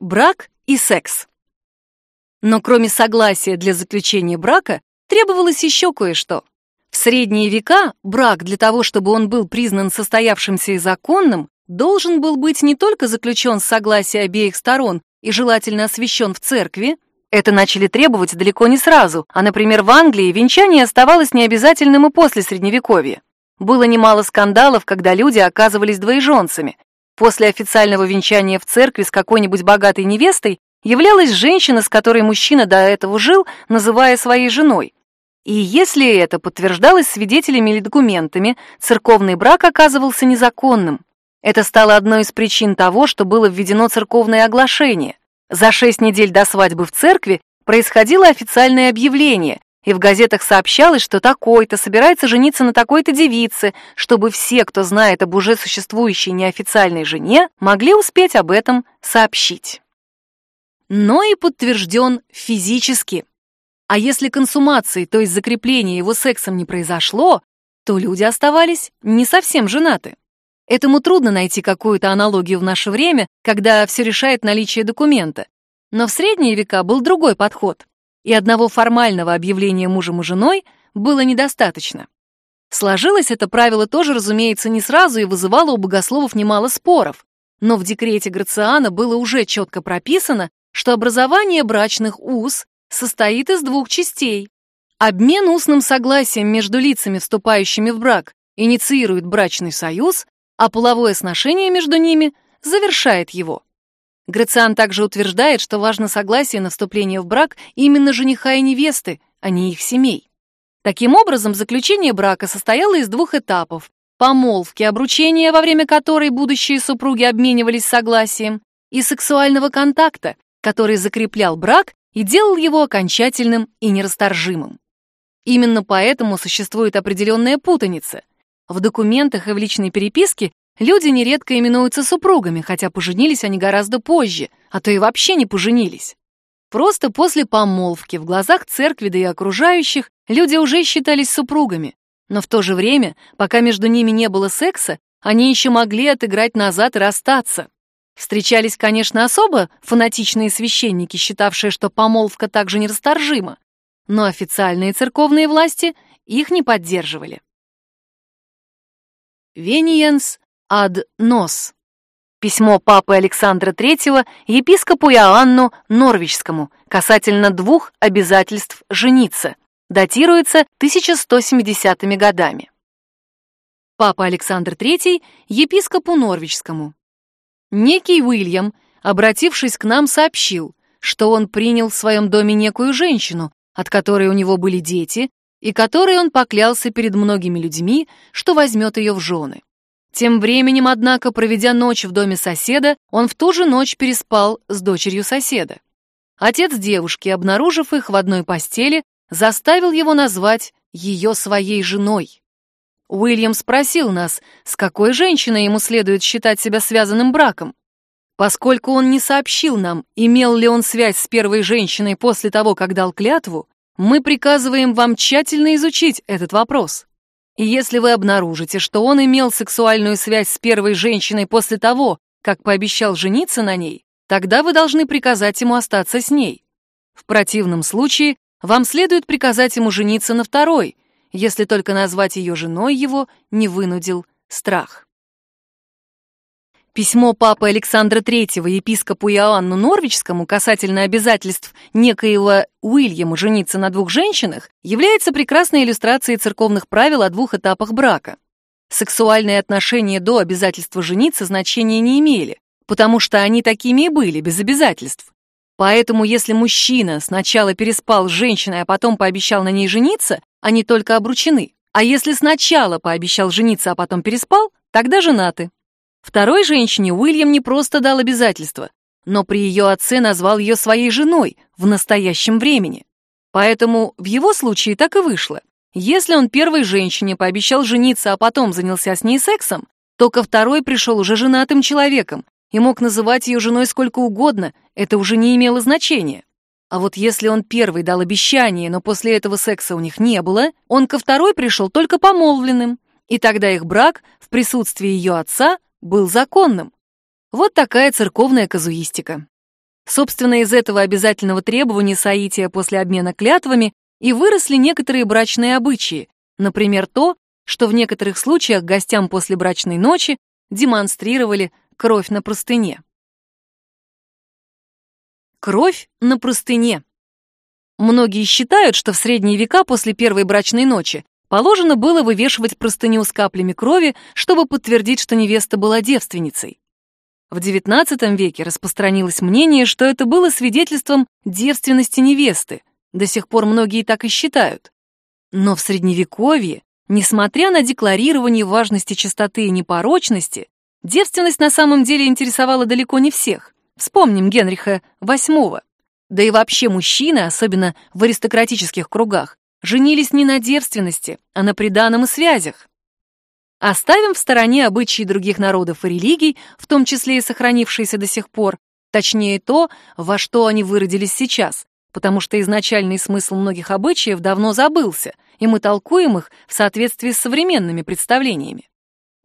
Брак и секс. Но кроме согласия для заключения брака, требовалось еще кое-что. В средние века брак для того, чтобы он был признан состоявшимся и законным, должен был быть не только заключен с согласия обеих сторон и желательно освящен в церкви, это начали требовать далеко не сразу, а, например, в Англии венчание оставалось необязательным и после Средневековья. Было немало скандалов, когда люди оказывались двоеженцами. После официального венчания в церкви с какой-нибудь богатой невестой являлась женщина, с которой мужчина до этого жил, называя своей женой. И если это подтверждалось свидетелями или документами, церковный брак оказывался незаконным. Это стало одной из причин того, что было введено церковное оглашение. За шесть недель до свадьбы в церкви происходило официальное объявление, и в газетах сообщалось, что такой-то собирается жениться на такой-то девице, чтобы все, кто знает об уже существующей неофициальной жене, могли успеть об этом сообщить. Но и подтвержден физически. А если консумации, то есть закрепления его сексом не произошло, то люди оставались не совсем женаты. Этому трудно найти какую-то аналогию в наше время, когда все решает наличие документа. Но в средние века был другой подход, и одного формального объявления мужем и женой было недостаточно. Сложилось это правило тоже, разумеется, не сразу и вызывало у богословов немало споров, но в декрете Грациана было уже четко прописано, что образование брачных уз состоит из двух частей. Обмен устным согласием между лицами, вступающими в брак, инициирует брачный союз, а половое сношение между ними завершает его. Грациан также утверждает, что важно согласие на вступление в брак именно жениха и невесты, а не их семей. Таким образом, заключение брака состояло из двух этапов: помолвки, обручения, во время которой будущие супруги обменивались согласием, и сексуального контакта, который закреплял брак и делал его окончательным и нерасторжимым. Именно поэтому существует определенная путаница. В документах и в личной переписке люди нередко именуются супругами, хотя поженились они гораздо позже, а то и вообще не поженились. Просто после помолвки в глазах церкви да и окружающих люди уже считались супругами, но в то же время, пока между ними не было секса, они еще могли отыграть назад и расстаться. Встречались, конечно, особо фанатичные священники, считавшие, что помолвка также нерасторжима, но официальные церковные власти их не поддерживали. Вениенс ад нос. Письмо папы Александра III епископу Иоанну Норвичскому касательно двух обязательств жениться. Датируется 1170 годами. Папа Александр III епископу Норвичскому. Некий Уильям, обратившись к нам, сообщил, что он принял в своем доме некую женщину, от которой у него были дети, и которой он поклялся перед многими людьми, что возьмет ее в жены. Тем временем, однако, проведя ночь в доме соседа, он в ту же ночь переспал с дочерью соседа. Отец девушки, обнаружив их в одной постели, заставил его назвать ее своей женой. Уильям спросил нас, с какой женщиной ему следует считать себя связанным браком. Поскольку он не сообщил нам, имел ли он связь с первой женщиной после того, как дал клятву, мы приказываем вам тщательно изучить этот вопрос. И если вы обнаружите, что он имел сексуальную связь с первой женщиной после того, как пообещал жениться на ней, тогда вы должны приказать ему остаться с ней. В противном случае вам следует приказать ему жениться на второй, если только назвать ее женой его не вынудил страх. Письмо папы Александра III епископу Иоанну Норвичскому касательно обязательств некоего Уильяма жениться на двух женщинах является прекрасной иллюстрацией церковных правил о двух этапах брака. Сексуальные отношения до обязательства жениться значения не имели, потому что они такими и были, без обязательств. Поэтому если мужчина сначала переспал с женщиной, а потом пообещал на ней жениться, они только обручены. А если сначала пообещал жениться, а потом переспал, тогда женаты. Второй женщине Уильям не просто дал обязательство, но при ее отце назвал ее своей женой в настоящем времени. Поэтому в его случае так и вышло. Если он первой женщине пообещал жениться, а потом занялся с ней сексом, то ко второй пришел уже женатым человеком и мог называть ее женой сколько угодно, это уже не имело значения. А вот если он первый дал обещание, но после этого секса у них не было, он ко второй пришел только помолвленным, и тогда их брак в присутствии ее отца был законным. Вот такая церковная казуистика. Собственно, из этого обязательного требования соития после обмена клятвами и выросли некоторые брачные обычаи, например, то, что в некоторых случаях гостям после брачной ночи демонстрировали кровь на простыне. Кровь на простыне. Многие считают, что в средние века после первой брачной ночи положено было вывешивать простыню с каплями крови, чтобы подтвердить, что невеста была девственницей. В XIX веке распространилось мнение, что это было свидетельством девственности невесты. До сих пор многие так и считают. Но в Средневековье, несмотря на декларирование важности чистоты и непорочности, девственность на самом деле интересовала далеко не всех. Вспомним Генриха VIII. Да и вообще мужчины, особенно в аристократических кругах, женились не на девственности, а на приданом и связях. Оставим в стороне обычаи других народов и религий, в том числе и сохранившиеся до сих пор, точнее то, во что они выродились сейчас, потому что изначальный смысл многих обычаев давно забылся, и мы толкуем их в соответствии с современными представлениями.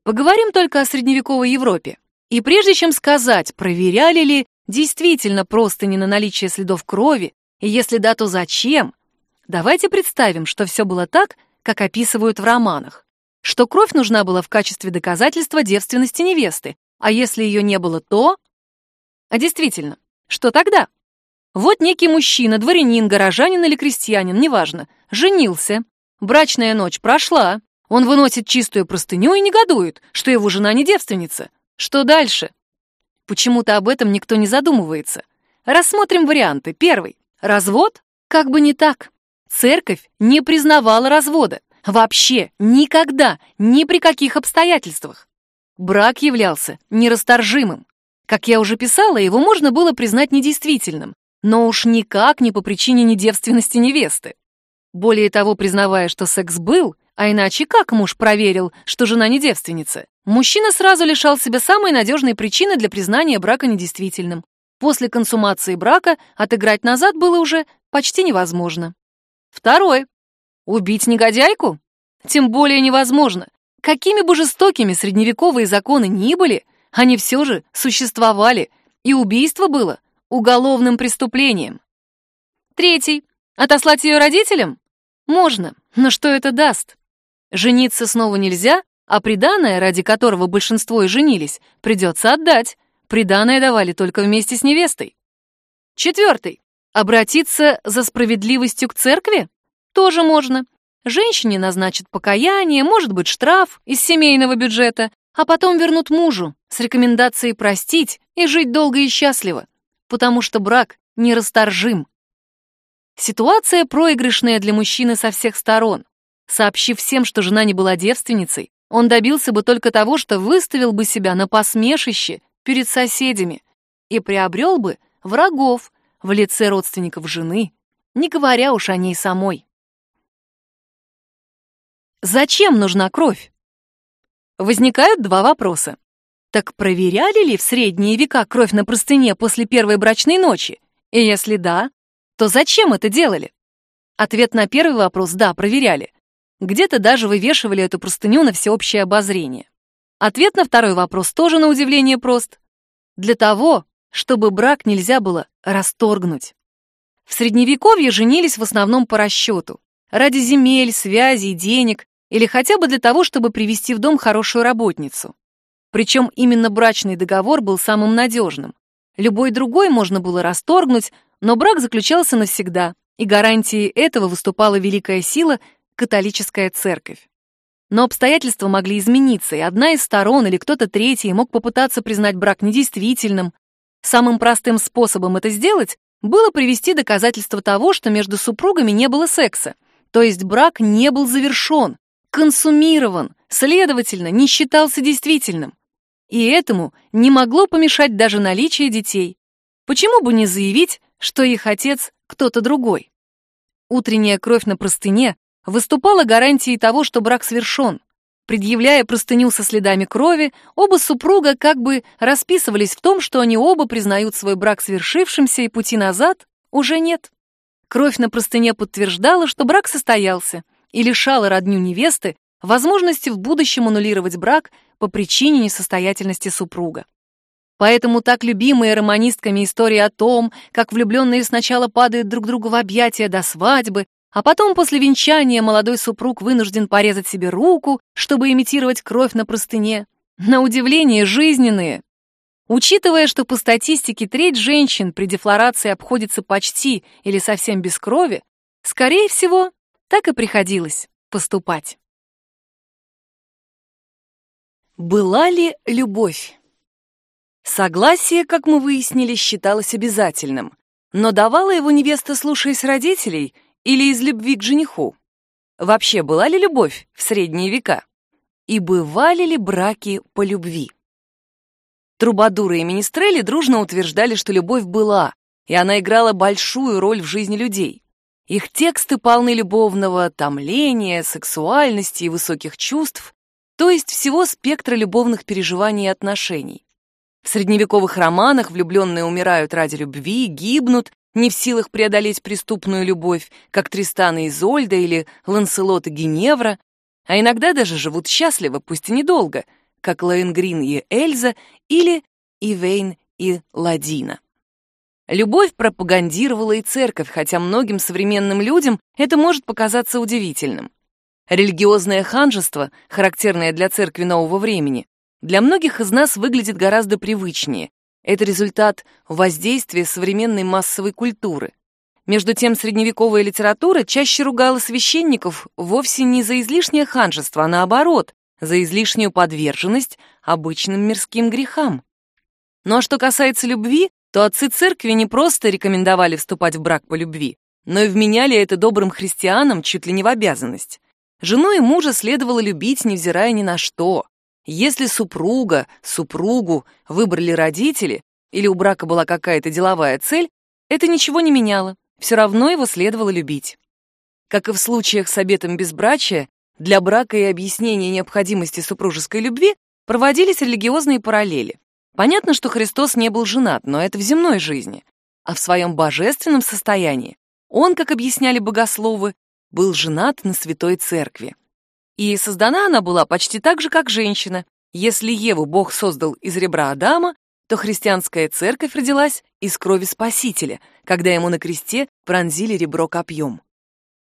Поговорим только о средневековой Европе. И прежде чем сказать, проверяли ли действительно простыни на наличие следов крови, и если да, то зачем, давайте представим, что все было так, как описывают в романах что кровь нужна была в качестве доказательства девственности невесты, а если ее не было, то... А действительно, что тогда? Вот некий мужчина, дворянин, горожанин или крестьянин, неважно, женился. Брачная ночь прошла. Он выносит чистую простыню и негодует, что его жена не девственница. Что дальше? Почему-то об этом никто не задумывается. Рассмотрим варианты. Первый. Развод? Как бы не так. Церковь не признавала развода. Вообще, никогда, ни при каких обстоятельствах. Брак являлся нерасторжимым. Как я уже писала, его можно было признать недействительным, но уж никак не по причине недевственности невесты. Более того, признавая, что секс был, а иначе как муж проверил, что жена не девственница, мужчина сразу лишал себя самой надежной причины для признания брака недействительным. После консумации брака отыграть назад было уже почти невозможно. Второе. Убить негодяйку? Тем более невозможно. Какими бы жестокими средневековые законы ни были, они все же существовали, и убийство было уголовным преступлением. Третий. Отослать ее родителям? Можно, но что это даст? Жениться снова нельзя, а приданое, ради которого большинство и женились, придется отдать. Приданое давали только вместе с невестой. Четвертый. Обратиться за справедливостью к церкви? Тоже можно. Женщине назначат покаяние, может быть, штраф из семейного бюджета, а потом вернут мужу с рекомендацией простить и жить долго и счастливо, потому что брак нерасторжим. Ситуация проигрышная для мужчины со всех сторон. Сообщив всем, что жена не была девственницей, он добился бы только того, что выставил бы себя на посмешище перед соседями и приобрел бы врагов в лице родственников жены, не говоря уж о ней самой. Зачем нужна кровь? Возникают два вопроса. Так проверяли ли в средние века кровь на простыне после первой брачной ночи? И если да, то зачем это делали? Ответ на первый вопрос – да, проверяли. Где-то даже вывешивали эту простыню на всеобщее обозрение. Ответ на второй вопрос тоже на удивление прост. Для того, чтобы брак нельзя было расторгнуть. В Средневековье женились в основном по расчету. Ради земель, связей, денег, или хотя бы для того, чтобы привести в дом хорошую работницу. Причем именно брачный договор был самым надежным. Любой другой можно было расторгнуть, но брак заключался навсегда, и гарантией этого выступала великая сила — католическая церковь. Но обстоятельства могли измениться, и одна из сторон или кто-то третий мог попытаться признать брак недействительным. Самым простым способом это сделать было привести доказательства того, что между супругами не было секса, то есть брак не был завершен, консумирован, следовательно, не считался действительным. И этому не могло помешать даже наличие детей. Почему бы не заявить, что их отец кто-то другой? Утренняя кровь на простыне выступала гарантией того, что брак свершен. Предъявляя простыню со следами крови, оба супруга как бы расписывались в том, что они оба признают свой брак свершившимся и пути назад уже нет. Кровь на простыне подтверждала, что брак состоялся, и лишала родню невесты возможности в будущем аннулировать брак по причине несостоятельности супруга. Поэтому так любимая романистками история о том, как влюбленные сначала падают друг другу в объятия до свадьбы, а потом после венчания молодой супруг вынужден порезать себе руку, чтобы имитировать кровь на простыне. На удивление жизненные. Учитывая, что по статистике треть женщин при дефлорации обходится почти или совсем без крови, скорее всего, так и приходилось поступать. Была ли любовь? Согласие, как мы выяснили, считалось обязательным, но давала его невеста, слушаясь родителей, или из любви к жениху? Вообще, была ли любовь в средние века? И бывали ли браки по любви? Трубадуры и министрели дружно утверждали, что любовь была, и она играла большую роль в жизни людей. Их тексты полны любовного томления, сексуальности и высоких чувств, то есть всего спектра любовных переживаний и отношений. В средневековых романах влюбленные умирают ради любви, гибнут, не в силах преодолеть преступную любовь, как Тристан и Изольда или Ланселот и Геневра, а иногда даже живут счастливо, пусть и недолго, как Лоенгрин и Эльза или Ивейн и Ладина. Любовь пропагандировала и церковь, хотя многим современным людям это может показаться удивительным. Религиозное ханжество, характерное для церкви нового времени, для многих из нас выглядит гораздо привычнее. Это результат воздействия современной массовой культуры. Между тем, средневековая литература чаще ругала священников вовсе не за излишнее ханжество, а наоборот, за излишнюю подверженность обычным мирским грехам. Ну а что касается любви, то отцы церкви не просто рекомендовали вступать в брак по любви, но и вменяли это добрым христианам чуть ли не в обязанность. Жену и мужа следовало любить, невзирая ни на что. Если супруга, супругу выбрали родители, или у брака была какая-то деловая цель, это ничего не меняло, все равно его следовало любить. Как и в случаях с обетом безбрачия, для брака и объяснения необходимости супружеской любви проводились религиозные параллели. Понятно, что Христос не был женат, но это в земной жизни. А в своем божественном состоянии он, как объясняли богословы, был женат на Святой Церкви. И создана она была почти так же, как женщина. Если Еву Бог создал из ребра Адама, то христианская церковь родилась из крови Спасителя, когда ему на кресте пронзили ребро копьем.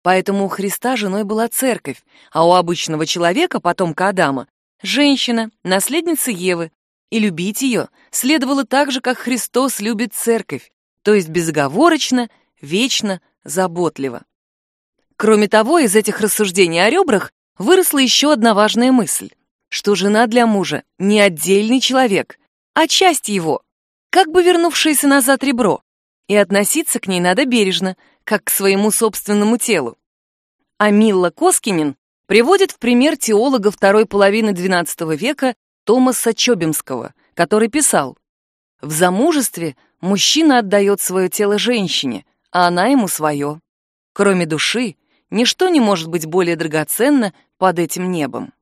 Поэтому у Христа женой была церковь, а у обычного человека, потомка Адама, женщина, наследница Евы, и любить ее следовало так же, как Христос любит церковь, то есть безоговорочно, вечно, заботливо. Кроме того, из этих рассуждений о ребрах выросла еще одна важная мысль, что жена для мужа не отдельный человек, а часть его, как бы вернувшееся назад ребро, и относиться к ней надо бережно, как к своему собственному телу. А Милла Коскинин приводит в пример теолога второй половины XII века Томаса Чобимского, который писал «В замужестве мужчина отдает свое тело женщине, а она ему свое. Кроме души, Ничто не может быть более драгоценно под этим небом.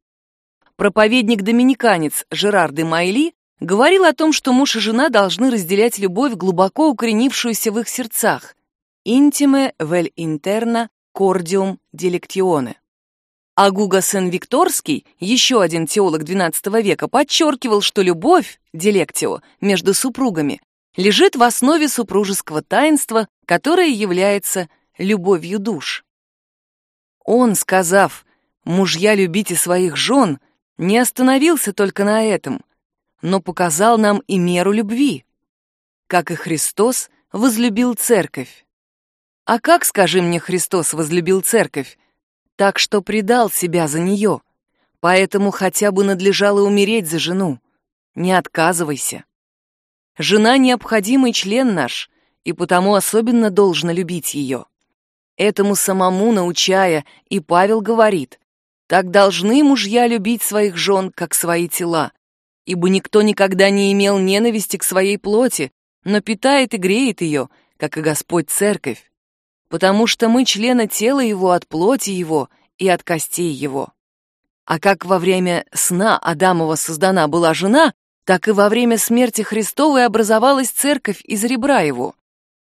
Проповедник-доминиканец Жерар де Майли говорил о том, что муж и жена должны разделять любовь, глубоко укоренившуюся в их сердцах. «Intime vel interna cordium delectione». А Гуга Сен-Викторский, еще один теолог XII века, подчеркивал, что любовь, делектио, между супругами лежит в основе супружеского таинства, которое является любовью душ. Он, сказав «Мужья, любите своих жен», не остановился только на этом, но показал нам и меру любви, как и Христос возлюбил церковь. А как, скажи мне, Христос возлюбил церковь? Так что предал себя за нее. Поэтому хотя бы надлежало умереть за жену. Не отказывайся. Жена — необходимый член наш, и потому особенно должна любить ее. Этому самому научая, и Павел говорит, «Так должны мужья любить своих жен, как свои тела, ибо никто никогда не имел ненависти к своей плоти, но питает и греет ее, как и Господь Церковь, потому что мы члены тела Его от плоти Его и от костей Его». А как во время сна Адамова создана была жена, так и во время смерти Христовой образовалась церковь из ребра его.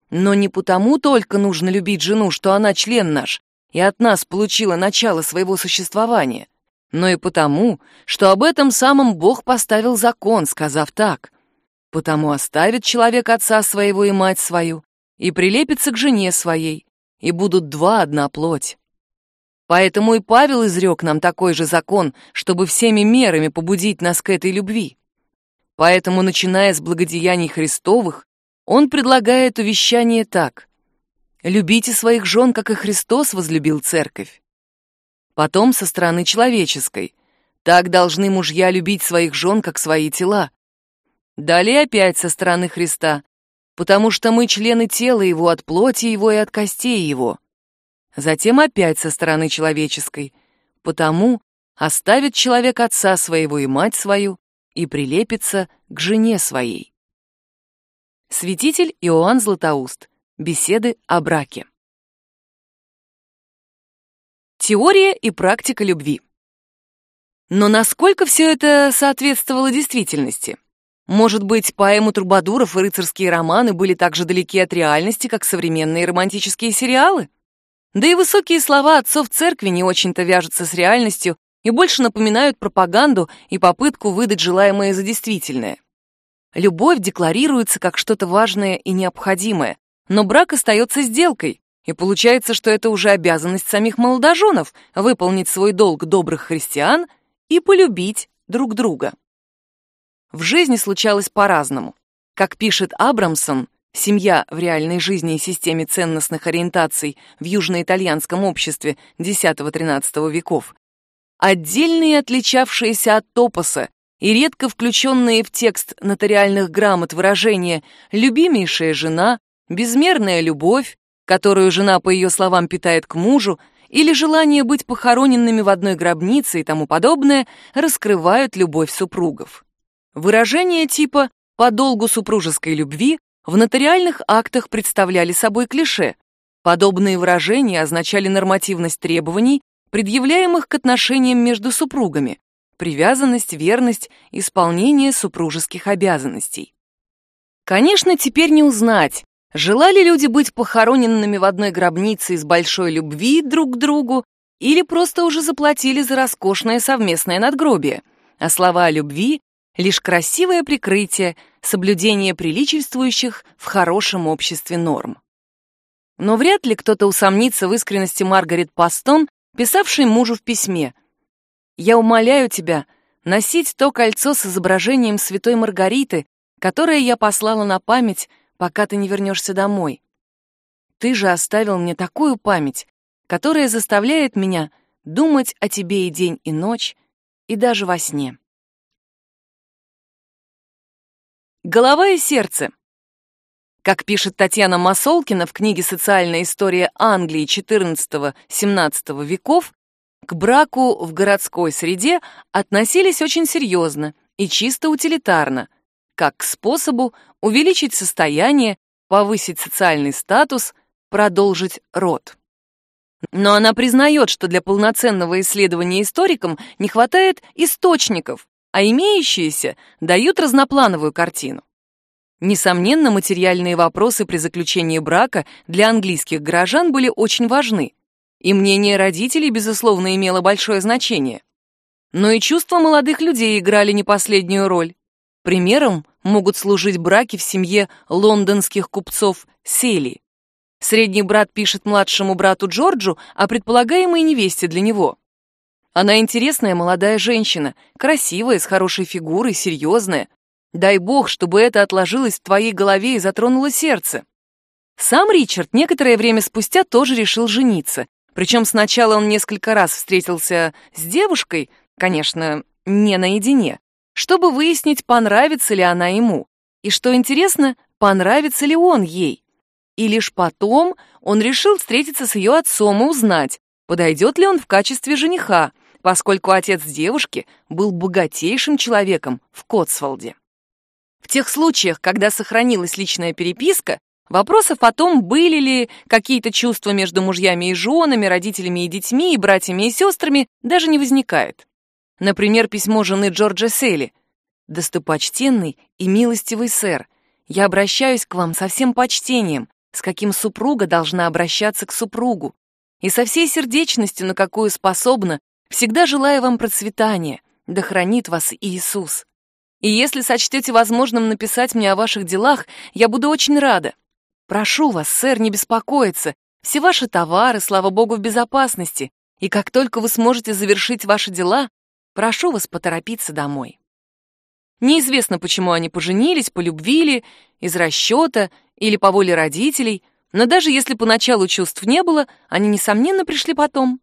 Но не потому только нужно любить жену, что она член наш и от нас получила начало своего существования, но и потому, что об этом самом Бог поставил закон, сказав так. Потому оставит человек отца своего и мать свою, и прилепится к жене своей, и будут два одна плоть. Поэтому и Павел изрек нам такой же закон, чтобы всеми мерами побудить нас к этой любви. Поэтому, начиная с благодеяний Христовых, он предлагает увещание так. «Любите своих жен, как и Христос возлюбил церковь». Потом со стороны человеческой. Так должны мужья любить своих жен, как свои тела. Далее опять со стороны Христа, потому что мы члены тела Его от плоти Его и от костей Его. Затем опять со стороны человеческой, потому оставит человек отца своего и мать свою и прилепится к жене своей. Святитель Иоанн Златоуст. Беседы о браке. Теория и практика любви. Но насколько все это соответствовало действительности? Может быть, поэму Трубадуров и рыцарские романы были так же далеки от реальности, как современные романтические сериалы? Да и высокие слова отцов церкви не очень-то вяжутся с реальностью и больше напоминают пропаганду и попытку выдать желаемое за действительное. Любовь декларируется как что-то важное и необходимое, но брак остается сделкой, и получается, что это уже обязанность самих молодоженов выполнить свой долг добрых христиан и полюбить друг друга. В жизни случалось по-разному. Как пишет Абрамсон, семья в реальной жизни и системе ценностных ориентаций в южноитальянском обществе X-XIII веков, отдельные отличавшиеся от топоса и редко включенные в текст нотариальных грамот выражения «любимейшая жена», «безмерная любовь», которую жена, по ее словам, питает к мужу, или желание быть похороненными в одной гробнице и тому подобное, раскрывают любовь супругов. Выражения типа «по долгу супружеской любви» в нотариальных актах представляли собой клише. Подобные выражения означали нормативность требований, предъявляемых к отношениям между супругами, привязанность, верность, исполнение супружеских обязанностей. Конечно, теперь не узнать, желали люди быть похороненными в одной гробнице из большой любви друг к другу или просто уже заплатили за роскошное совместное надгробие, а слова о любви лишь красивое прикрытие соблюдения приличествующих в хорошем обществе норм. Но вряд ли кто-то усомнится в искренности Маргарет Пастон, писавшей мужу в письме. «Я умоляю тебя носить то кольцо с изображением святой Маргариты, которое я послала на память, пока ты не вернешься домой. Ты же оставил мне такую память, которая заставляет меня думать о тебе и день, и ночь, и даже во сне». Голова и сердце. Как пишет Татьяна Масолкина в книге «Социальная история Англии XIV-XVII веков», к браку в городской среде относились очень серьезно и чисто утилитарно, как к способу увеличить состояние, повысить социальный статус, продолжить род. Но она признает, что для полноценного исследования историкам не хватает источников, а имеющиеся дают разноплановую картину. Несомненно, материальные вопросы при заключении брака для английских горожан были очень важны, и мнение родителей, безусловно, имело большое значение. Но и чувства молодых людей играли не последнюю роль. Примером могут служить браки в семье лондонских купцов Сели. Средний брат пишет младшему брату Джорджу о предполагаемой невесте для него. Она интересная молодая женщина, красивая, с хорошей фигурой, серьезная. Дай бог, чтобы это отложилось в твоей голове и затронуло сердце. Сам Ричард некоторое время спустя тоже решил жениться. Причем сначала он несколько раз встретился с девушкой, конечно, не наедине, чтобы выяснить, понравится ли она ему. И что интересно, понравится ли он ей. И лишь потом он решил встретиться с ее отцом и узнать, подойдет ли он в качестве жениха, поскольку отец девушки был богатейшим человеком в Котсволде. В тех случаях, когда сохранилась личная переписка, вопросов о том, были ли какие-то чувства между мужьями и женами, родителями и детьми, и братьями и сестрами, даже не возникает. Например, письмо жены Джорджа Селли. «Достопочтенный и милостивый сэр, я обращаюсь к вам со всем почтением, с каким супруга должна обращаться к супругу, и со всей сердечностью, на какую способна, Всегда желаю вам процветания, да хранит вас Иисус. И если сочтете возможным написать мне о ваших делах, я буду очень рада. Прошу вас, сэр, не беспокоиться. Все ваши товары, слава богу, в безопасности. И как только вы сможете завершить ваши дела, прошу вас поторопиться домой. Неизвестно, почему они поженились, полюбвили, из расчета или по воле родителей, но даже если поначалу чувств не было, они, несомненно, пришли потом.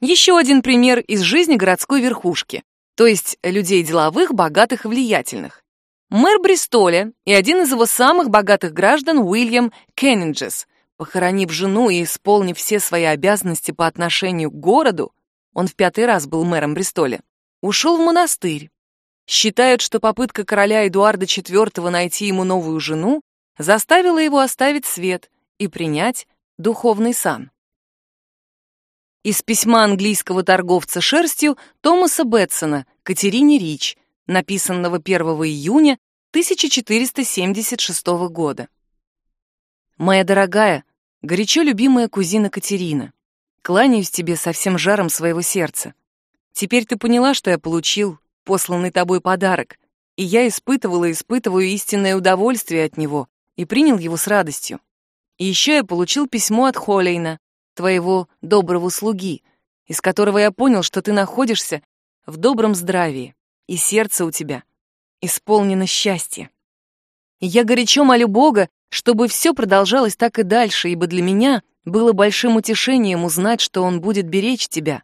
Еще один пример из жизни городской верхушки, то есть людей деловых, богатых и влиятельных. Мэр Бристоля и один из его самых богатых граждан Уильям Кеннинджес, похоронив жену и исполнив все свои обязанности по отношению к городу, он в пятый раз был мэром Бристоля, ушел в монастырь, Считают, что попытка короля Эдуарда IV найти ему новую жену заставила его оставить свет и принять духовный сан. Из письма английского торговца шерстью Томаса Бетсона Катерине Рич, написанного 1 июня 1476 года. «Моя дорогая, горячо любимая кузина Катерина, кланяюсь тебе со всем жаром своего сердца. Теперь ты поняла, что я получил посланный тобой подарок, и я испытывала и испытываю истинное удовольствие от него и принял его с радостью. И еще я получил письмо от Холейна, твоего доброго слуги, из которого я понял, что ты находишься в добром здравии, и сердце у тебя исполнено счастья. И я горячо молю Бога, чтобы все продолжалось так и дальше, ибо для меня было большим утешением узнать, что Он будет беречь тебя.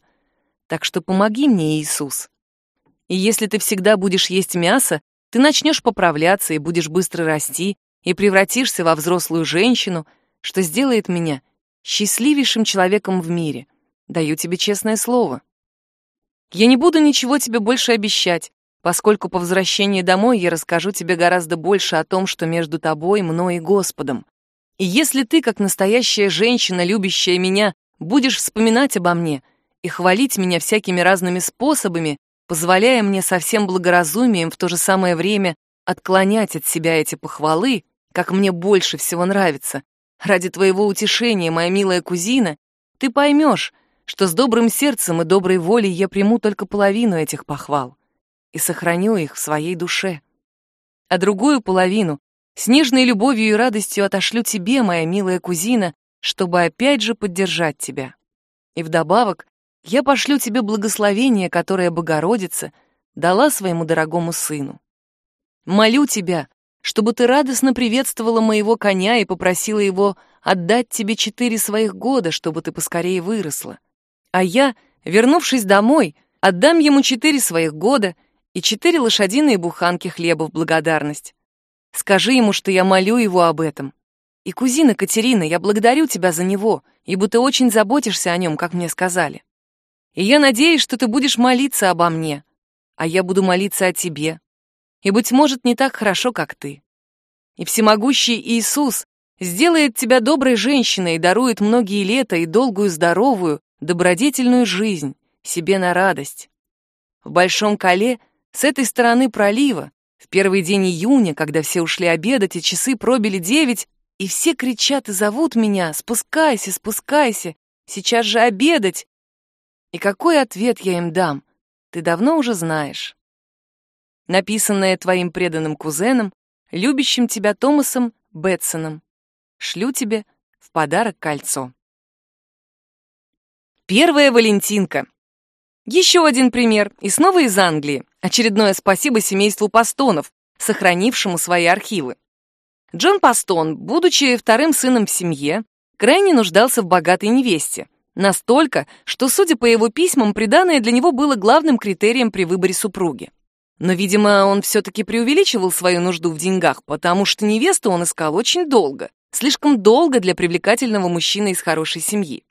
Так что помоги мне, Иисус. И если ты всегда будешь есть мясо, ты начнешь поправляться и будешь быстро расти, и превратишься во взрослую женщину, что сделает меня счастливейшим человеком в мире. Даю тебе честное слово. Я не буду ничего тебе больше обещать, поскольку по возвращении домой я расскажу тебе гораздо больше о том, что между тобой, мной и Господом. И если ты, как настоящая женщина, любящая меня, будешь вспоминать обо мне и хвалить меня всякими разными способами, позволяя мне со всем благоразумием в то же самое время отклонять от себя эти похвалы, как мне больше всего нравится. Ради твоего утешения, моя милая кузина, ты поймешь, что с добрым сердцем и доброй волей я приму только половину этих похвал и сохраню их в своей душе. А другую половину с нежной любовью и радостью отошлю тебе, моя милая кузина, чтобы опять же поддержать тебя. И вдобавок я пошлю тебе благословение, которое Богородица дала своему дорогому сыну. Молю тебя, чтобы ты радостно приветствовала моего коня и попросила его отдать тебе четыре своих года, чтобы ты поскорее выросла. А я, вернувшись домой, отдам ему четыре своих года и четыре лошадиные буханки хлеба в благодарность. Скажи ему, что я молю его об этом. И, кузина Катерина, я благодарю тебя за него, ибо ты очень заботишься о нем, как мне сказали. И я надеюсь, что ты будешь молиться обо мне, а я буду молиться о тебе. И, быть может, не так хорошо, как ты. И всемогущий Иисус сделает тебя доброй женщиной и дарует многие лета и долгую здоровую, добродетельную жизнь себе на радость. В Большом Коле, с этой стороны пролива, в первый день июня, когда все ушли обедать и часы пробили девять, и все кричат и зовут меня «Спускайся, спускайся! Сейчас же обедать!» И какой ответ я им дам, ты давно уже знаешь. Написанное твоим преданным кузеном, любящим тебя Томасом Бетсоном. Шлю тебе в подарок кольцо. Первая Валентинка. Еще один пример, и снова из Англии. Очередное спасибо семейству Пастонов, сохранившему свои архивы. Джон Пастон, будучи вторым сыном в семье, крайне нуждался в богатой невесте. Настолько, что, судя по его письмам, приданое для него было главным критерием при выборе супруги. Но, видимо, он все-таки преувеличивал свою нужду в деньгах, потому что невесту он искал очень долго, слишком долго для привлекательного мужчины из хорошей семьи.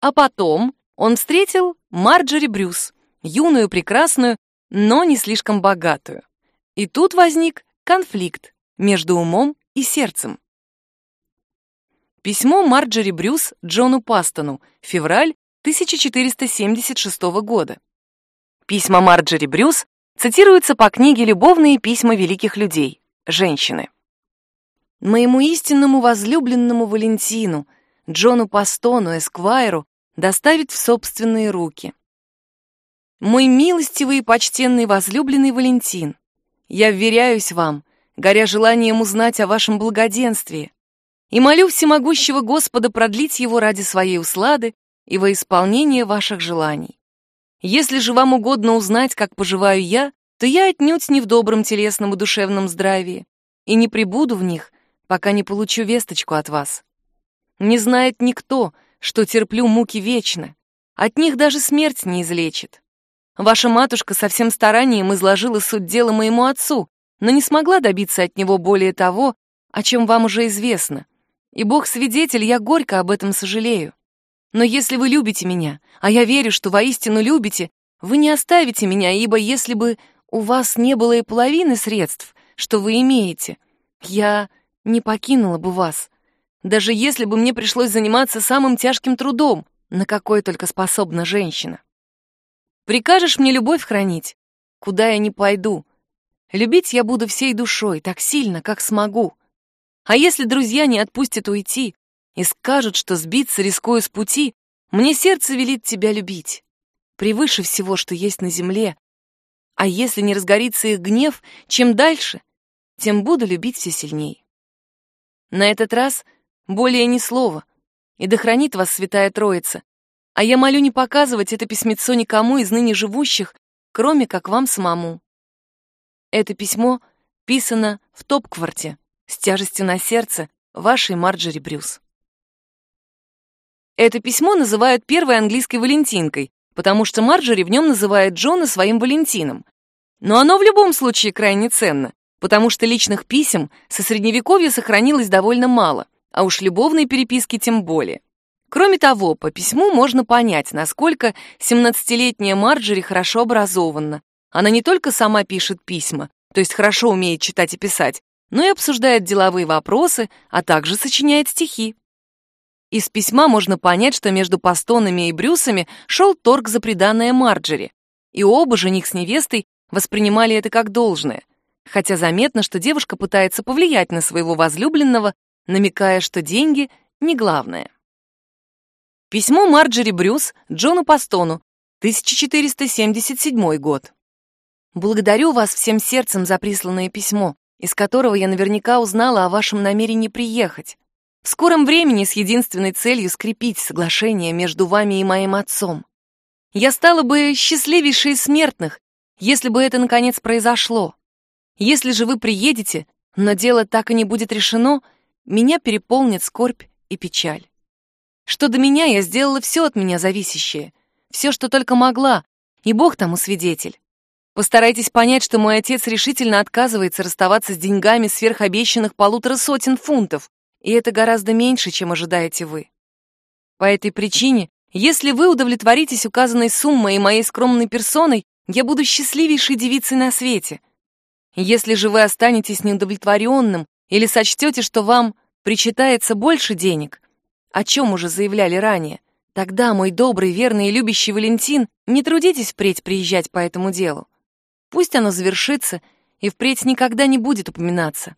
А потом он встретил Марджори Брюс, юную, прекрасную, но не слишком богатую. И тут возник конфликт между умом и сердцем. Письмо Марджори Брюс Джону Пастону, февраль 1476 года. Письма Марджори Брюс цитируются по книге «Любовные письма великих людей. Женщины». Моему истинному возлюбленному Валентину, Джону Пастону, Эсквайру, доставить в собственные руки. Мой милостивый и почтенный возлюбленный Валентин, Я вверяюсь вам, горя желанием узнать о вашем благоденствии, и молю всемогущего Господа продлить его ради своей услады и во исполнение ваших желаний. Если же вам угодно узнать, как поживаю я, то я отнюдь не в добром телесном и душевном здравии, и не прибуду в них, пока не получу весточку от вас. Не знает никто, что терплю муки вечно, от них даже смерть не излечит. Ваша матушка со всем старанием изложила суть дела моему отцу, но не смогла добиться от него более того, о чем вам уже известно. И Бог свидетель, я горько об этом сожалею. Но если вы любите меня, а я верю, что воистину любите, вы не оставите меня, ибо если бы у вас не было и половины средств, что вы имеете, я не покинула бы вас, даже если бы мне пришлось заниматься самым тяжким трудом, на какой только способна женщина. Прикажешь мне любовь хранить, куда я не пойду. Любить я буду всей душой, так сильно, как смогу. А если друзья не отпустят уйти и скажут, что сбиться рискую с пути, мне сердце велит тебя любить, превыше всего, что есть на земле. А если не разгорится их гнев, чем дальше, тем буду любить все сильней. На этот раз более ни слова, и да хранит вас Святая Троица, а я молю не показывать это письмецо никому из ныне живущих, кроме как вам самому. Это письмо писано в топ-кварте с тяжестью на сердце вашей Марджери Брюс. Это письмо называют первой английской Валентинкой, потому что Марджери в нем называет Джона своим Валентином. Но оно в любом случае крайне ценно, потому что личных писем со средневековья сохранилось довольно мало, а уж любовной переписки тем более. Кроме того, по письму можно понять, насколько 17-летняя Марджери хорошо образована. Она не только сама пишет письма, то есть хорошо умеет читать и писать, но и обсуждает деловые вопросы, а также сочиняет стихи. Из письма можно понять, что между Пастонами и Брюсами шел торг за приданное Марджери, и оба, жених с невестой, воспринимали это как должное, хотя заметно, что девушка пытается повлиять на своего возлюбленного, намекая, что деньги не главное. Письмо Марджери Брюс Джону Пастону, 1477 год. Благодарю вас всем сердцем за присланное письмо из которого я наверняка узнала о вашем намерении приехать. В скором времени с единственной целью скрепить соглашение между вами и моим отцом. Я стала бы счастливейшей из смертных, если бы это наконец произошло. Если же вы приедете, но дело так и не будет решено, меня переполнит скорбь и печаль. Что до меня, я сделала все от меня зависящее, все, что только могла, и Бог тому свидетель. Постарайтесь понять, что мой отец решительно отказывается расставаться с деньгами сверхобещанных полутора сотен фунтов, и это гораздо меньше, чем ожидаете вы. По этой причине, если вы удовлетворитесь указанной суммой и моей скромной персоной, я буду счастливейшей девицей на свете. Если же вы останетесь неудовлетворенным или сочтете, что вам причитается больше денег, о чем уже заявляли ранее, тогда, мой добрый, верный и любящий Валентин, не трудитесь впредь приезжать по этому делу. Пусть оно завершится и впредь никогда не будет упоминаться.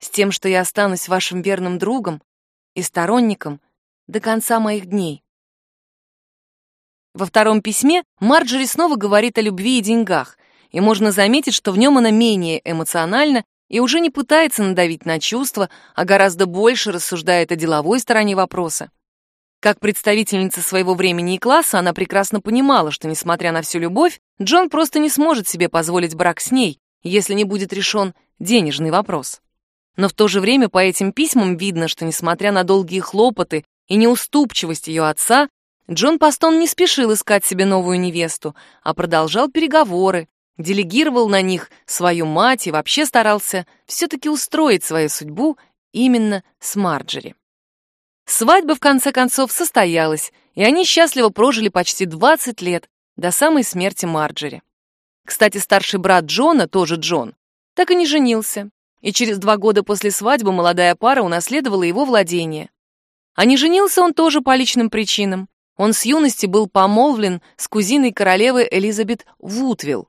С тем, что я останусь вашим верным другом и сторонником до конца моих дней. Во втором письме Марджори снова говорит о любви и деньгах, и можно заметить, что в нем она менее эмоциональна и уже не пытается надавить на чувства, а гораздо больше рассуждает о деловой стороне вопроса. Как представительница своего времени и класса, она прекрасно понимала, что, несмотря на всю любовь, Джон просто не сможет себе позволить брак с ней, если не будет решен денежный вопрос. Но в то же время по этим письмам видно, что, несмотря на долгие хлопоты и неуступчивость ее отца, Джон Пастон не спешил искать себе новую невесту, а продолжал переговоры, делегировал на них свою мать и вообще старался все-таки устроить свою судьбу именно с Марджери. Свадьба, в конце концов, состоялась, и они счастливо прожили почти 20 лет, до самой смерти Марджери. Кстати, старший брат Джона, тоже Джон, так и не женился, и через два года после свадьбы молодая пара унаследовала его владение. А не женился он тоже по личным причинам. Он с юности был помолвлен с кузиной королевы Элизабет Вудвилл.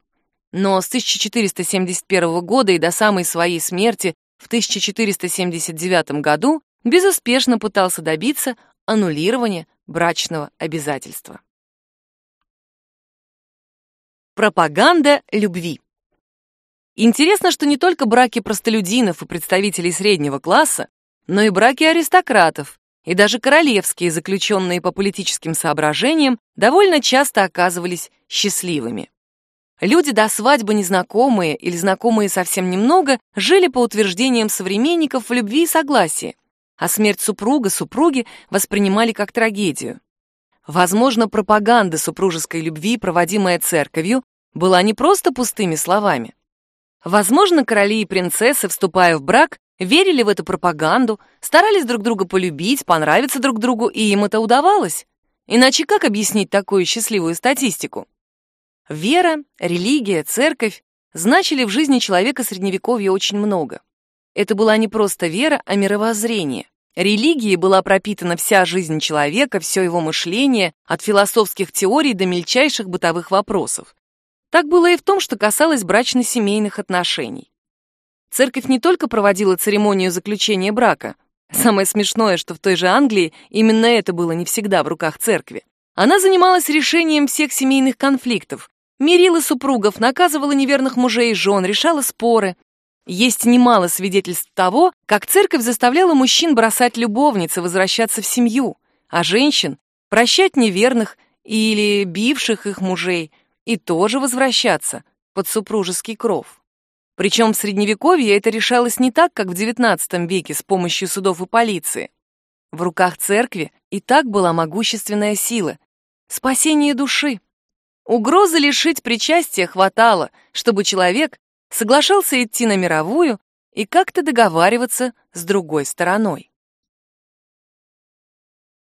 Но с 1471 года и до самой своей смерти в 1479 году безуспешно пытался добиться аннулирования брачного обязательства. Пропаганда любви Интересно, что не только браки простолюдинов и представителей среднего класса, но и браки аристократов, и даже королевские, заключенные по политическим соображениям, довольно часто оказывались счастливыми. Люди до свадьбы незнакомые или знакомые совсем немного жили по утверждениям современников в любви и согласии, а смерть супруга супруги воспринимали как трагедию. Возможно, пропаганда супружеской любви, проводимая церковью, была не просто пустыми словами. Возможно, короли и принцессы, вступая в брак, верили в эту пропаганду, старались друг друга полюбить, понравиться друг другу, и им это удавалось. Иначе как объяснить такую счастливую статистику? Вера, религия, церковь значили в жизни человека средневековья очень много. Это была не просто вера, а мировоззрение. Религией была пропитана вся жизнь человека, все его мышление, от философских теорий до мельчайших бытовых вопросов. Так было и в том, что касалось брачно-семейных отношений. Церковь не только проводила церемонию заключения брака. Самое смешное, что в той же Англии именно это было не всегда в руках церкви. Она занималась решением всех семейных конфликтов, мирила супругов, наказывала неверных мужей и жен, решала споры. Есть немало свидетельств того, как церковь заставляла мужчин бросать любовниц и возвращаться в семью, а женщин прощать неверных или бивших их мужей и тоже возвращаться под супружеский кров. Причем в Средневековье это решалось не так, как в XIX веке с помощью судов и полиции. В руках церкви и так была могущественная сила — спасение души. Угрозы лишить причастия хватало, чтобы человек соглашался идти на мировую и как-то договариваться с другой стороной.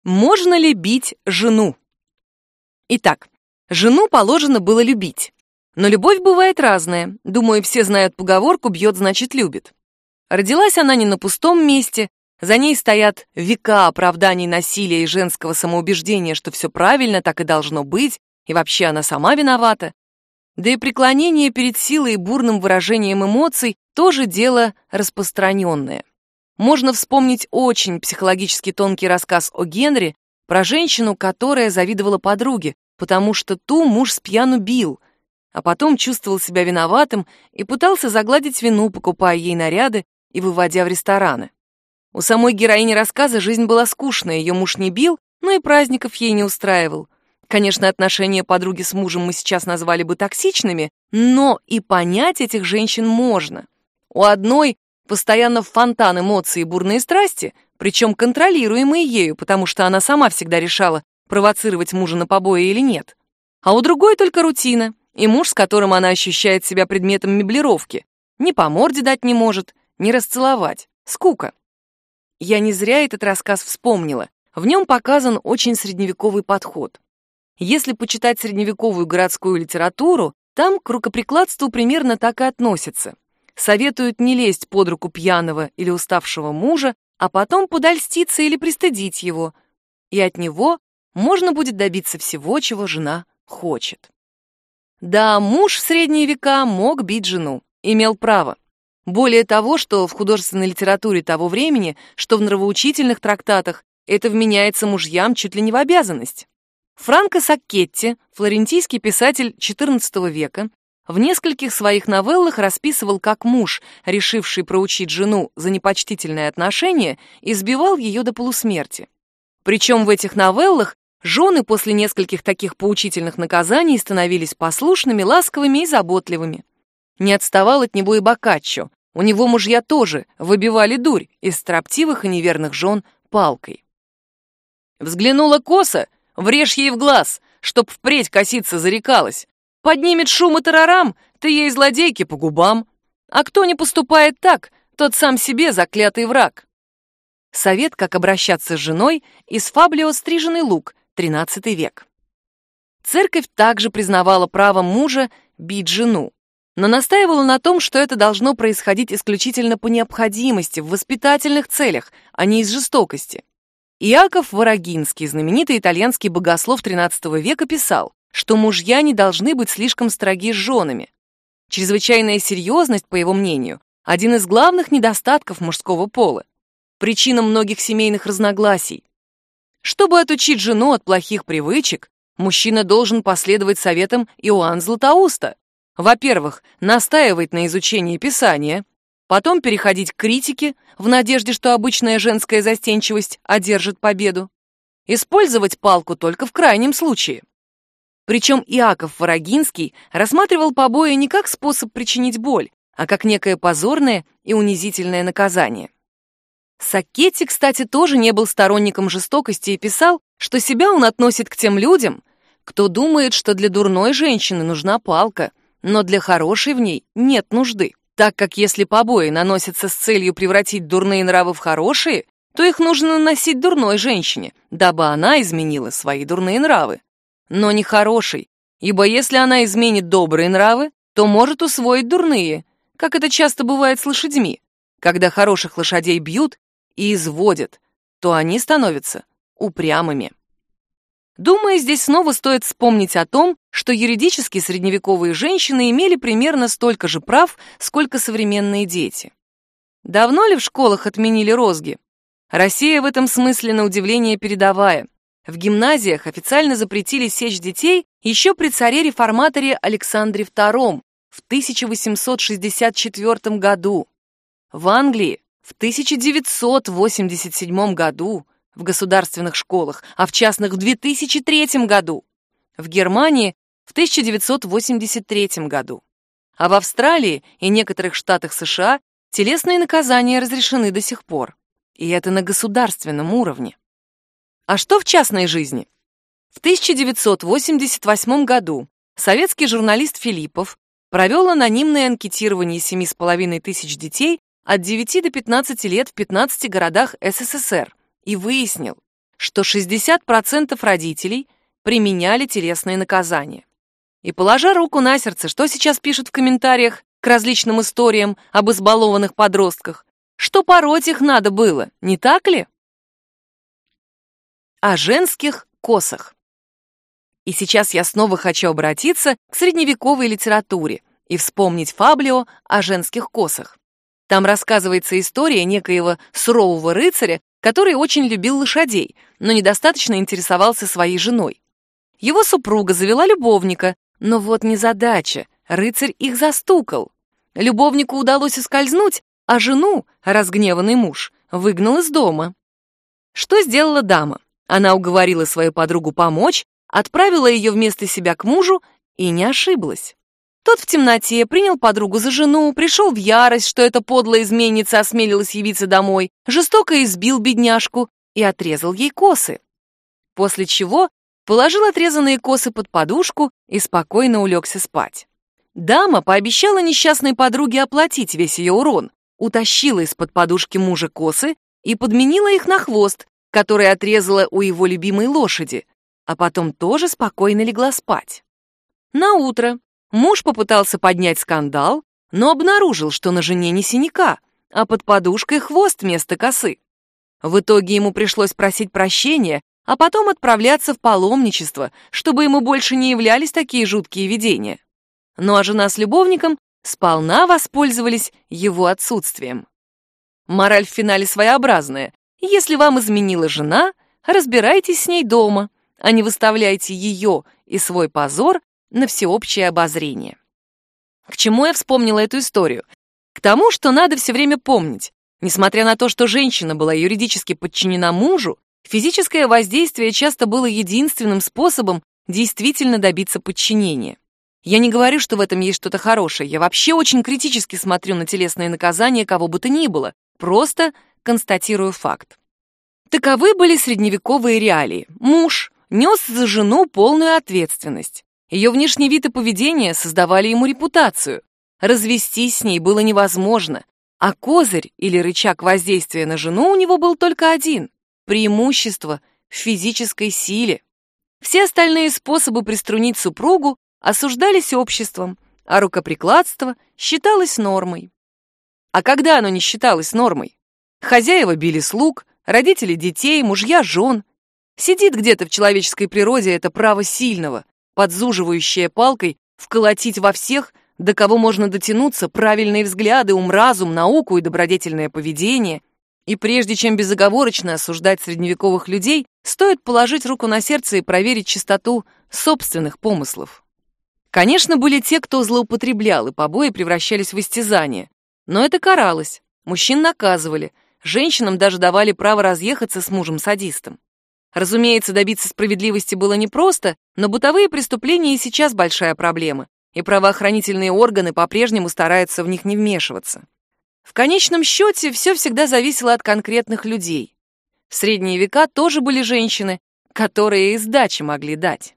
Можно ли бить жену? Итак, жену положено было любить. Но любовь бывает разная. Думаю, все знают поговорку «бьет, значит, любит». Родилась она не на пустом месте, за ней стоят века оправданий насилия и женского самоубеждения, что все правильно, так и должно быть, и вообще она сама виновата. Да и преклонение перед силой и бурным выражением эмоций тоже дело распространенное. Можно вспомнить очень психологически тонкий рассказ о Генри про женщину, которая завидовала подруге, потому что ту муж с бил, а потом чувствовал себя виноватым и пытался загладить вину, покупая ей наряды и выводя в рестораны. У самой героини рассказа жизнь была скучная, ее муж не бил, но и праздников ей не устраивал. Конечно, отношения подруги с мужем мы сейчас назвали бы токсичными, но и понять этих женщин можно. У одной постоянно фонтан эмоций и бурные страсти, причем контролируемые ею, потому что она сама всегда решала, провоцировать мужа на побои или нет. А у другой только рутина, и муж, с которым она ощущает себя предметом меблировки, ни по морде дать не может, ни расцеловать. Скука. Я не зря этот рассказ вспомнила. В нем показан очень средневековый подход. Если почитать средневековую городскую литературу, там к рукоприкладству примерно так и относятся. Советуют не лезть под руку пьяного или уставшего мужа, а потом подольститься или пристыдить его, и от него можно будет добиться всего, чего жена хочет. Да, муж в средние века мог бить жену, имел право. Более того, что в художественной литературе того времени, что в нравоучительных трактатах, это вменяется мужьям чуть ли не в обязанность. Франко Саккетти, флорентийский писатель XIV века, в нескольких своих новеллах расписывал, как муж, решивший проучить жену за непочтительное отношение, избивал ее до полусмерти. Причем в этих новеллах жены после нескольких таких поучительных наказаний становились послушными, ласковыми и заботливыми. Не отставал от него и Боккаччо. У него мужья тоже выбивали дурь из строптивых и неверных жен палкой. Взглянула косо, Врежь ей в глаз, чтоб впредь коситься зарекалась. Поднимет шум и тарарам, ты ей злодейки по губам. А кто не поступает так, тот сам себе заклятый враг. Совет, как обращаться с женой, из Фаблио «Стриженный лук», XIII век. Церковь также признавала право мужа бить жену, но настаивала на том, что это должно происходить исключительно по необходимости, в воспитательных целях, а не из жестокости. Иаков Ворогинский, знаменитый итальянский богослов XIII века, писал, что мужья не должны быть слишком строги с женами. Чрезвычайная серьезность, по его мнению, один из главных недостатков мужского пола, причина многих семейных разногласий. Чтобы отучить жену от плохих привычек, мужчина должен последовать советам Иоанн Златоуста. Во-первых, настаивать на изучении Писания, потом переходить к критике в надежде, что обычная женская застенчивость одержит победу. Использовать палку только в крайнем случае. Причем Иаков Ворогинский рассматривал побои не как способ причинить боль, а как некое позорное и унизительное наказание. Сакетти, кстати, тоже не был сторонником жестокости и писал, что себя он относит к тем людям, кто думает, что для дурной женщины нужна палка, но для хорошей в ней нет нужды, так как если побои наносятся с целью превратить дурные нравы в хорошие, то их нужно наносить дурной женщине, дабы она изменила свои дурные нравы. Но не хорошей, ибо если она изменит добрые нравы, то может усвоить дурные, как это часто бывает с лошадьми. Когда хороших лошадей бьют и изводят, то они становятся упрямыми. Думаю, здесь снова стоит вспомнить о том, что юридически средневековые женщины имели примерно столько же прав, сколько современные дети. Давно ли в школах отменили розги? Россия в этом смысле на удивление передовая. В гимназиях официально запретили сечь детей еще при царе-реформаторе Александре II в 1864 году. В Англии в 1987 году в государственных школах, а в частных в 2003 году. В Германии в 1983 году. А в Австралии и некоторых штатах США телесные наказания разрешены до сих пор. И это на государственном уровне. А что в частной жизни? В 1988 году советский журналист Филиппов провел анонимное анкетирование 7,5 тысяч детей от 9 до 15 лет в 15 городах СССР и выяснил, что 60% родителей применяли телесные наказания. И положа руку на сердце, что сейчас пишут в комментариях к различным историям об избалованных подростках, что пороть их надо было, не так ли? О женских косах. И сейчас я снова хочу обратиться к средневековой литературе и вспомнить Фаблио о женских косах. Там рассказывается история некоего сурового рыцаря, который очень любил лошадей, но недостаточно интересовался своей женой. Его супруга завела любовника, но вот незадача, рыцарь их застукал. Любовнику удалось ускользнуть, а жену, разгневанный муж, выгнал из дома. Что сделала дама? Она уговорила свою подругу помочь, отправила ее вместо себя к мужу и не ошиблась. Тот в темноте принял подругу за жену, пришел в ярость, что эта подлая изменница осмелилась явиться домой, жестоко избил бедняжку и отрезал ей косы. После чего положил отрезанные косы под подушку и спокойно улегся спать. Дама пообещала несчастной подруге оплатить весь ее урон, утащила из-под подушки мужа косы и подменила их на хвост, который отрезала у его любимой лошади, а потом тоже спокойно легла спать. На утро Муж попытался поднять скандал, но обнаружил, что на жене не синяка, а под подушкой хвост вместо косы. В итоге ему пришлось просить прощения, а потом отправляться в паломничество, чтобы ему больше не являлись такие жуткие видения. Ну а жена с любовником сполна воспользовались его отсутствием. Мораль в финале своеобразная. Если вам изменила жена, разбирайтесь с ней дома, а не выставляйте ее и свой позор на всеобщее обозрение. К чему я вспомнила эту историю? К тому, что надо все время помнить. Несмотря на то, что женщина была юридически подчинена мужу, физическое воздействие часто было единственным способом действительно добиться подчинения. Я не говорю, что в этом есть что-то хорошее. Я вообще очень критически смотрю на телесные наказания кого бы то ни было. Просто констатирую факт. Таковы были средневековые реалии. Муж нес за жену полную ответственность. Ее внешний вид и поведение создавали ему репутацию. Развестись с ней было невозможно, а козырь или рычаг воздействия на жену у него был только один — преимущество в физической силе. Все остальные способы приструнить супругу осуждались обществом, а рукоприкладство считалось нормой. А когда оно не считалось нормой? Хозяева били слуг, родители детей, мужья жен. Сидит где-то в человеческой природе это право сильного, подзуживающая палкой вколотить во всех, до кого можно дотянуться, правильные взгляды, ум-разум, науку и добродетельное поведение. И прежде чем безоговорочно осуждать средневековых людей, стоит положить руку на сердце и проверить чистоту собственных помыслов. Конечно, были те, кто злоупотреблял, и побои превращались в истязание. Но это каралось, мужчин наказывали, женщинам даже давали право разъехаться с мужем-садистом. Разумеется, добиться справедливости было непросто, но бытовые преступления и сейчас большая проблема, и правоохранительные органы по-прежнему стараются в них не вмешиваться. В конечном счете все всегда зависело от конкретных людей. В средние века тоже были женщины, которые и сдачи могли дать.